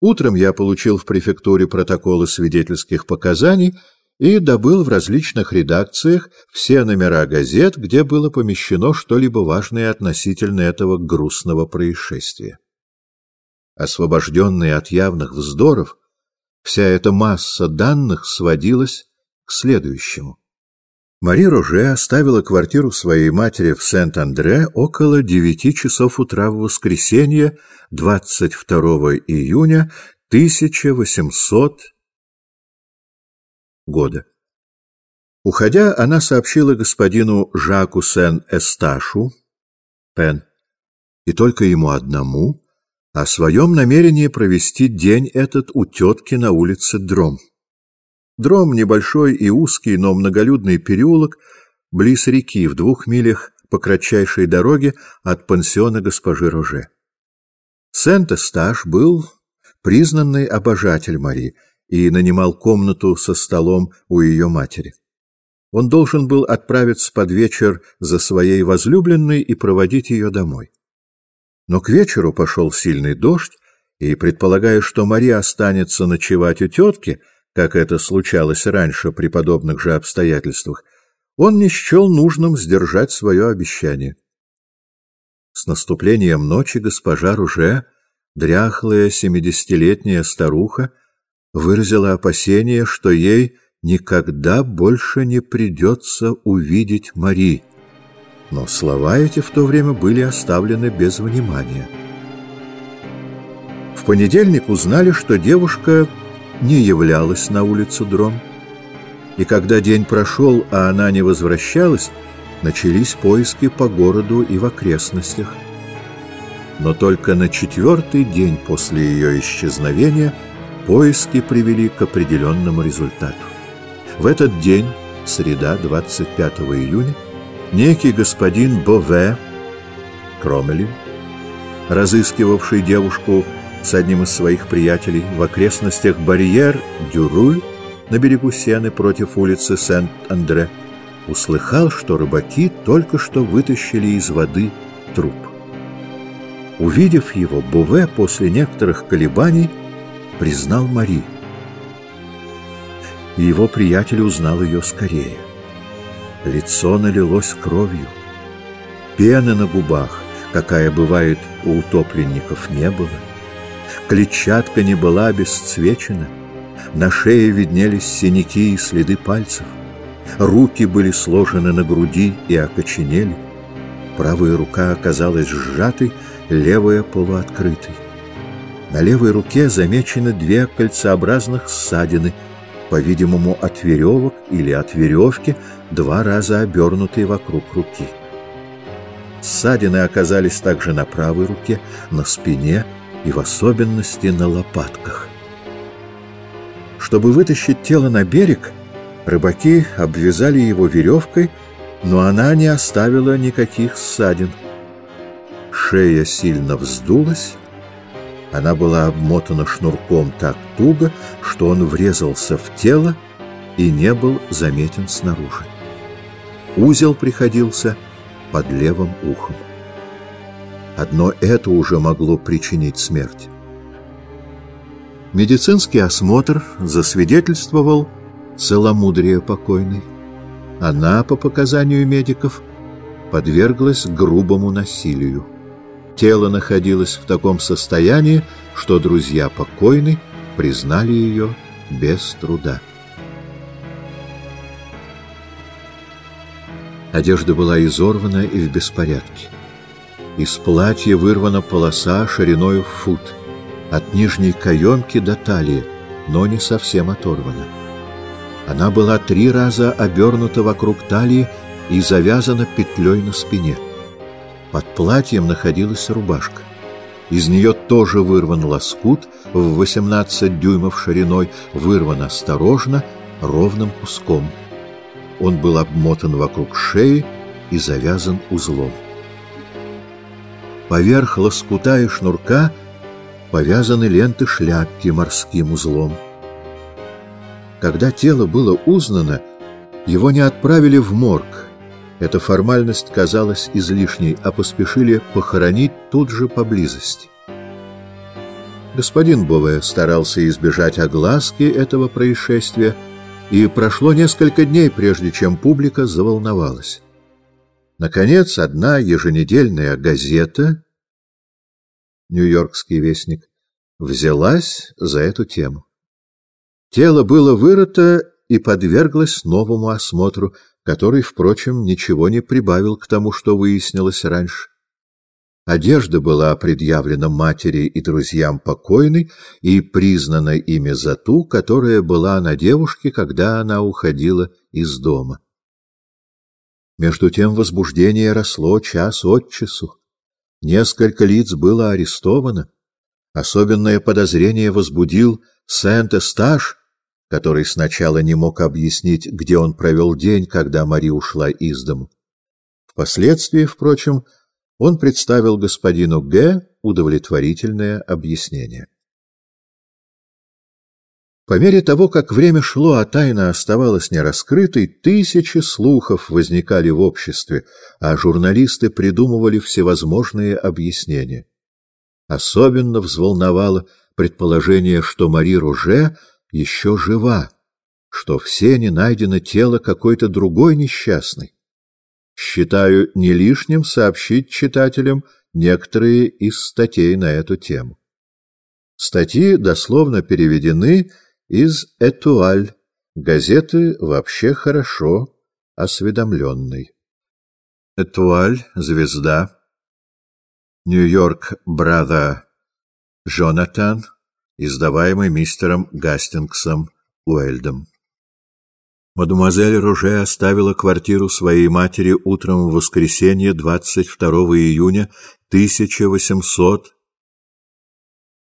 Утром я получил в префектуре протоколы свидетельских показаний и добыл в различных редакциях все номера газет, где было помещено что-либо важное относительно этого грустного происшествия. Освобожденные от явных вздоров, вся эта масса данных сводилась к следующему. Мари Роже оставила квартиру своей матери в Сент-Андре около девяти часов утра в воскресенье 22 июня 1800 года. Уходя, она сообщила господину Жаку Сен-Эсташу, Пен, и только ему одному, о своем намерении провести день этот у тетки на улице Дром. Дром — небольшой и узкий, но многолюдный переулок близ реки в двух милях по кратчайшей дороге от пансиона госпожи Роже. Сент-Эсташ был признанный обожатель Мари и нанимал комнату со столом у ее матери. Он должен был отправиться под вечер за своей возлюбленной и проводить ее домой. Но к вечеру пошел сильный дождь, и, предполагая, что Мария останется ночевать у тетки, как это случалось раньше при подобных же обстоятельствах, он не счел нужным сдержать свое обещание. С наступлением ночи госпожа Руже, дряхлая семидесятилетняя старуха, выразила опасение, что ей никогда больше не придется увидеть Мари. Но слова эти в то время были оставлены без внимания. В понедельник узнали, что девушка не являлась на улицу Дром. И когда день прошел, а она не возвращалась, начались поиски по городу и в окрестностях. Но только на четвертый день после ее исчезновения поиски привели к определенному результату. В этот день, среда 25 июня, некий господин Бове Кромелин, разыскивавший девушку с одним из своих приятелей в окрестностях Барьер-Дюруль на берегу Сены против улицы Сент-Андре, услыхал, что рыбаки только что вытащили из воды труп. Увидев его, Буве после некоторых колебаний признал Мари. И его приятель узнал ее скорее. Лицо налилось кровью. Пены на губах, какая бывает у утопленников, не было. Клетчатка не была обесцвечена, на шее виднелись синяки и следы пальцев. Руки были сложены на груди и окоченели. Правая рука оказалась сжатой, левая полуоткрытой. На левой руке замечены две кольцеобразных ссадины, по-видимому, от веревок или от веревки, два раза обернутые вокруг руки. Ссадины оказались также на правой руке, на спине и в особенности на лопатках. Чтобы вытащить тело на берег, рыбаки обвязали его веревкой, но она не оставила никаких ссадин. Шея сильно вздулась, она была обмотана шнурком так туго, что он врезался в тело и не был заметен снаружи. Узел приходился под левым ухом. Одно это уже могло причинить смерть. Медицинский осмотр засвидетельствовал целомудрие покойной. Она, по показанию медиков, подверглась грубому насилию. Тело находилось в таком состоянии, что друзья покойной признали ее без труда. Одежда была изорвана и в беспорядке. Из платья вырвана полоса шириной в фут, от нижней каемки до талии, но не совсем оторвана. Она была три раза обернута вокруг талии и завязана петлей на спине. Под платьем находилась рубашка. Из нее тоже вырван лоскут в 18 дюймов шириной, вырван осторожно, ровным куском. Он был обмотан вокруг шеи и завязан узлом. Поверх лоскута и шнурка повязаны ленты шляпки морским узлом. Когда тело было узнано, его не отправили в морг. Эта формальность казалась излишней, а поспешили похоронить тут же поблизости. Господин Бове старался избежать огласки этого происшествия, и прошло несколько дней, прежде чем публика заволновалась. Наконец, одна еженедельная газета, «Нью-Йоркский вестник», взялась за эту тему. Тело было вырыто и подверглось новому осмотру, который, впрочем, ничего не прибавил к тому, что выяснилось раньше. Одежда была предъявлена матери и друзьям покойной и признана ими за ту, которая была на девушке, когда она уходила из дома. Между тем возбуждение росло час от часу. Несколько лиц было арестовано. Особенное подозрение возбудил Сент-Эстаж, который сначала не мог объяснить, где он провел день, когда Мари ушла из дому. Впоследствии, впрочем, он представил господину Г. удовлетворительное объяснение. По мере того, как время шло, а тайна оставалась нераскрытой, тысячи слухов возникали в обществе, а журналисты придумывали всевозможные объяснения. Особенно взволновало предположение, что Мари Руже еще жива, что в сене найдено тело какой-то другой несчастной считаю не лишним сообщить читателям некоторые из статей на эту тему. Статьи дословно переведены из «Этуаль», газеты вообще хорошо осведомленной. «Этуаль», «Звезда», «Нью-Йорк Брада Джонатан», издаваемый мистером Гастингсом Уэльдом. Мадемуазель Руже оставила квартиру своей матери утром в воскресенье 22 июня 1800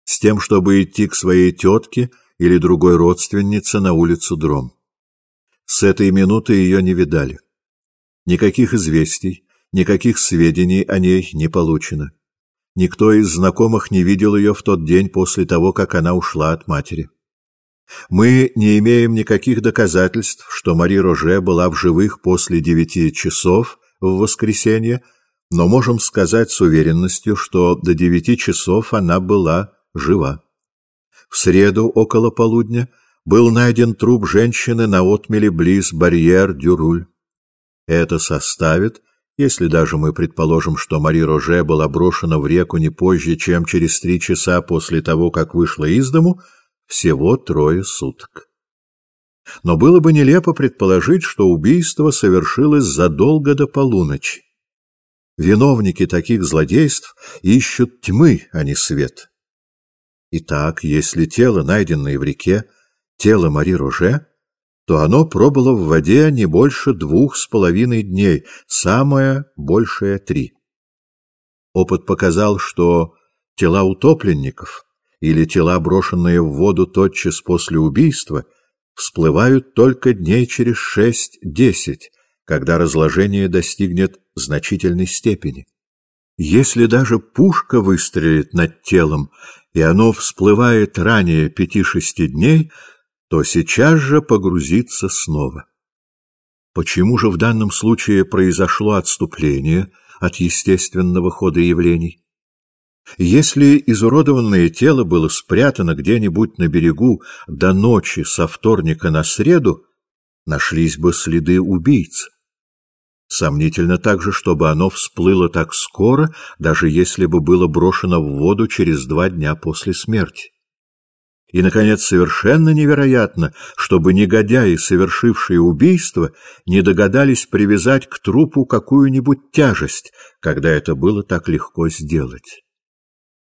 с тем, чтобы идти к своей тетке или другой родственнице на улицу Дром. С этой минуты ее не видали. Никаких известий, никаких сведений о ней не получено. Никто из знакомых не видел ее в тот день после того, как она ушла от матери. Мы не имеем никаких доказательств, что Мари Роже была в живых после девяти часов в воскресенье, но можем сказать с уверенностью, что до девяти часов она была жива. В среду около полудня был найден труп женщины на отмеле близ барьер-дюруль. Это составит, если даже мы предположим, что Мари Роже была брошена в реку не позже, чем через три часа после того, как вышла из дому, всего трое суток. Но было бы нелепо предположить, что убийство совершилось задолго до полуночи. Виновники таких злодейств ищут тьмы, а не свет. Итак, если тело, найденное в реке, тело Мари Роже, то оно пробыло в воде не больше двух с половиной дней, самое большее три. Опыт показал, что тела утопленников — или тела, брошенные в воду тотчас после убийства, всплывают только дней через шесть-десять, когда разложение достигнет значительной степени. Если даже пушка выстрелит над телом, и оно всплывает ранее пяти-шести дней, то сейчас же погрузится снова. Почему же в данном случае произошло отступление от естественного хода явлений? Если изуродованное тело было спрятано где-нибудь на берегу до ночи со вторника на среду, нашлись бы следы убийц. Сомнительно также, чтобы оно всплыло так скоро, даже если бы было брошено в воду через два дня после смерти. И, наконец, совершенно невероятно, чтобы негодяи, совершившие убийство, не догадались привязать к трупу какую-нибудь тяжесть, когда это было так легко сделать.